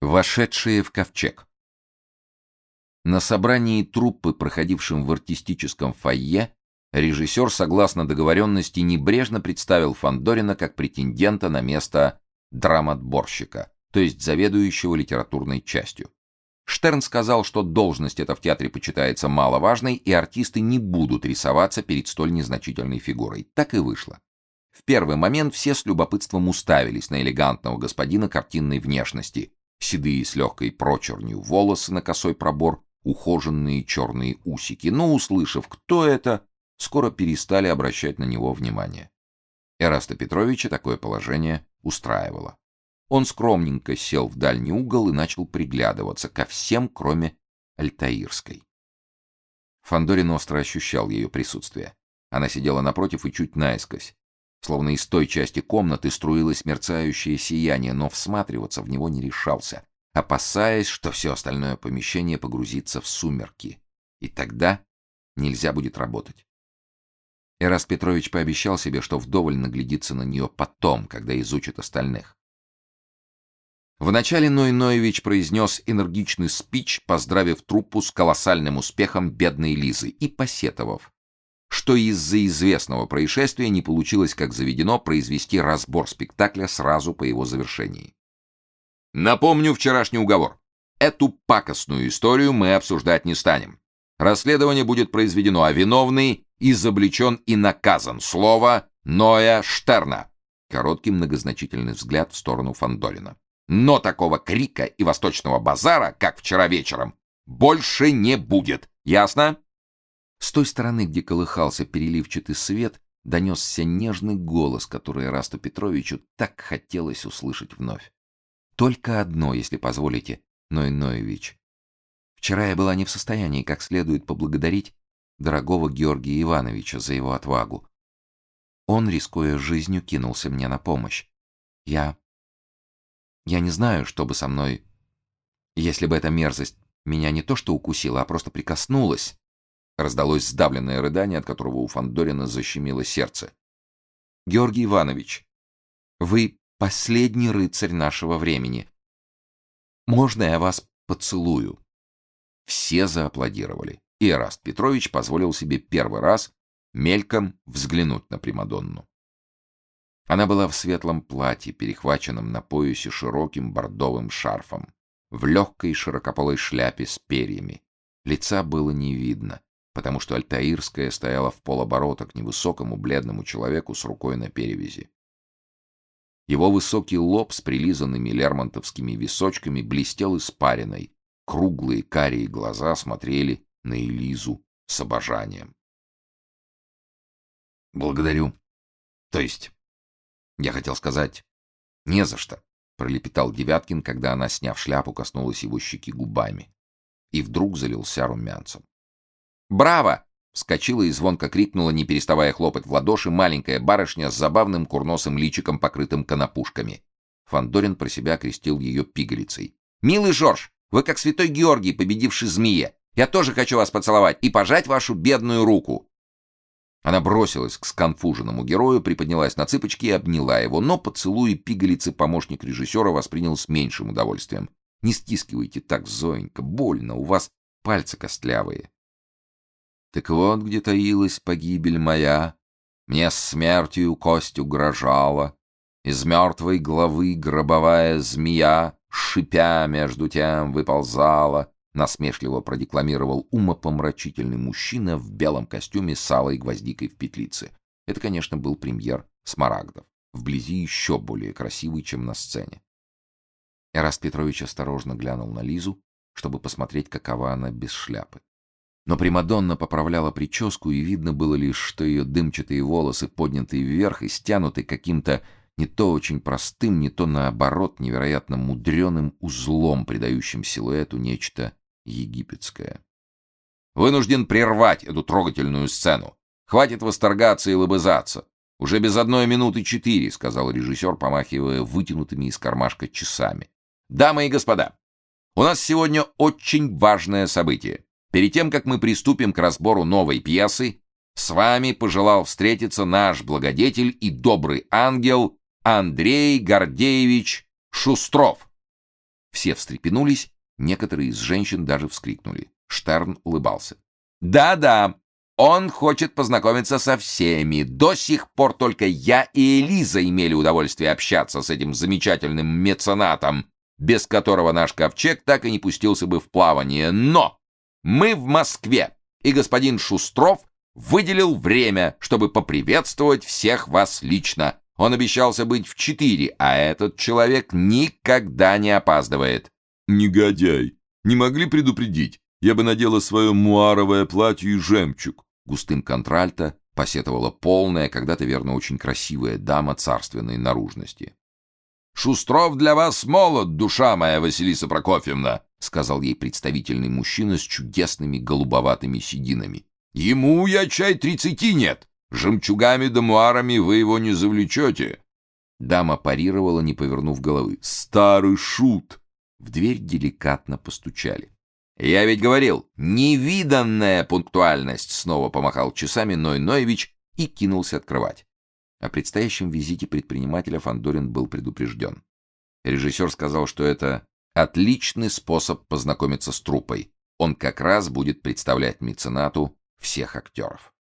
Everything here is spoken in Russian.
Вошедшие в ковчег. На собрании труппы, проходившем в артистическом фойе, режиссер, согласно договоренности, небрежно представил Фандорина как претендента на место драматборщика, то есть заведующего литературной частью. Штерн сказал, что должность эта в театре почитается маловажной, и артисты не будут рисоваться перед столь незначительной фигурой. Так и вышло. В первый момент все с любопытством уставились на элегантного господина картинной внешности, седые с легкой прочернью волосы на косой пробор, ухоженные черные усики, но, услышав, кто это, скоро перестали обращать на него внимание. Эраста Петровича такое положение устраивало. Он скромненько сел в дальний угол и начал приглядываться ко всем, кроме Альтаирской. Фандорин остро ощущал ее присутствие. Она сидела напротив и чуть наискось, Словно из той части комнаты струилось мерцающее сияние, но всматриваться в него не решался, опасаясь, что все остальное помещение погрузится в сумерки, и тогда нельзя будет работать. Эрас Петрович пообещал себе, что вдоволь наглядится на нее потом, когда изучит остальных. Вначале Ной Ноевич произнес энергичный спич, поздравив труппу с колоссальным успехом бедной Лизы и посетовав, что из-за известного происшествия не получилось, как заведено, произвести разбор спектакля сразу по его завершении. Напомню вчерашний уговор. Эту пакостную историю мы обсуждать не станем. Расследование будет произведено, а виновный изобличен и наказан. Слово Ноя Штерна. Короткий многозначительный взгляд в сторону Фандорина. Но такого крика и восточного базара, как вчера вечером, больше не будет. Ясно? С той стороны, где колыхался переливчатый свет, донесся нежный голос, который Расту Петровичу так хотелось услышать вновь. Только одно, если позволите, Ной Ноевич. Вчера я была не в состоянии как следует поблагодарить дорогого Георгия Ивановича за его отвагу. Он, рискуя жизнью, кинулся мне на помощь. Я... Я не знаю, что бы со мной... Если бы эта мерзость меня не то что укусила, а просто прикоснулась, Раздалось сдавленное рыдание, от которого у Фандорина защемило сердце. Георгий Иванович, вы последний рыцарь нашего времени. Можно я вас поцелую? Все зааплодировали. И Эраст Петрович позволил себе первый раз мельком взглянуть на Примадонну. Она была в светлом платье, перехваченном на поясе широким бордовым шарфом, в легкой широкополой шляпе с перьями. Лица было не видно потому что Альтаирская стояла в полоборота к невысокому бледному человеку с рукой на перевязи. Его высокий лоб с прилизанными лермонтовскими височками блестел испариной, круглые карие глаза смотрели на Элизу с обожанием. «Благодарю. То есть, я хотел сказать, не за что», — пролепетал Девяткин, когда она, сняв шляпу, коснулась его щеки губами. И вдруг залился румянцем. «Браво!» — вскочила и звонко крикнула, не переставая хлопать в ладоши, маленькая барышня с забавным курносым личиком, покрытым конопушками. Фандорин про себя крестил ее пигалицей. «Милый Жорж, вы как святой Георгий, победивший змея. Я тоже хочу вас поцеловать и пожать вашу бедную руку». Она бросилась к сконфуженному герою, приподнялась на цыпочки и обняла его, но поцелуи пигалицы помощник режиссера воспринял с меньшим удовольствием. «Не стискивайте так, Зоенька, больно, у вас пальцы костлявые». Так вот где таилась погибель моя, Мне смертью кость угрожала, Из мертвой головы гробовая змея, Шипя между тем выползала, Насмешливо продекламировал умопомрачительный мужчина в белом костюме с алой гвоздикой в петлице. Это, конечно, был премьер Смарагдов, вблизи еще более красивый, чем на сцене. Эраст Петрович осторожно глянул на Лизу, чтобы посмотреть, какова она без шляпы. Но Примадонна поправляла прическу, и видно было лишь, что ее дымчатые волосы подняты вверх и стянуты каким-то не то очень простым, не то наоборот невероятно мудреным узлом, придающим силуэту нечто египетское. Вынужден прервать эту трогательную сцену. Хватит восторгаться и лобызаться. Уже без одной минуты четыре, сказал режиссер, помахивая вытянутыми из кармашка часами. Дамы и господа, у нас сегодня очень важное событие. Перед тем, как мы приступим к разбору новой пьесы, с вами пожелал встретиться наш благодетель и добрый ангел Андрей Гордеевич Шустров. Все встрепенулись, некоторые из женщин даже вскрикнули. Штерн улыбался. «Да-да, он хочет познакомиться со всеми. До сих пор только я и Элиза имели удовольствие общаться с этим замечательным меценатом, без которого наш ковчег так и не пустился бы в плавание. Но мы в Москве, и господин Шустров выделил время, чтобы поприветствовать всех вас лично. Он обещался быть в четыре, а этот человек никогда не опаздывает. Негодяй. Не могли предупредить. Я бы надела свое муаровое платье и жемчуг. Густым контральто посетовала полная, когда-то верно очень красивая дама царственной наружности. Шустров для вас молод, душа моя, Василиса Прокофьевна, сказал ей представительный мужчина с чудесными голубоватыми сединами. Ему я чай тридцати нет. Жемчугами да муарами вы его не завлечете. Дама парировала, не повернув головы. Старый шут. В дверь деликатно постучали. Я ведь говорил, невиданная пунктуальность, снова помахал часами Ной Ноевич и кинулся открывать. О предстоящем визите предпринимателя Фандорин был предупрежден. Режиссер сказал, что это отличный способ познакомиться с труппой. Он как раз будет представлять меценату всех актеров.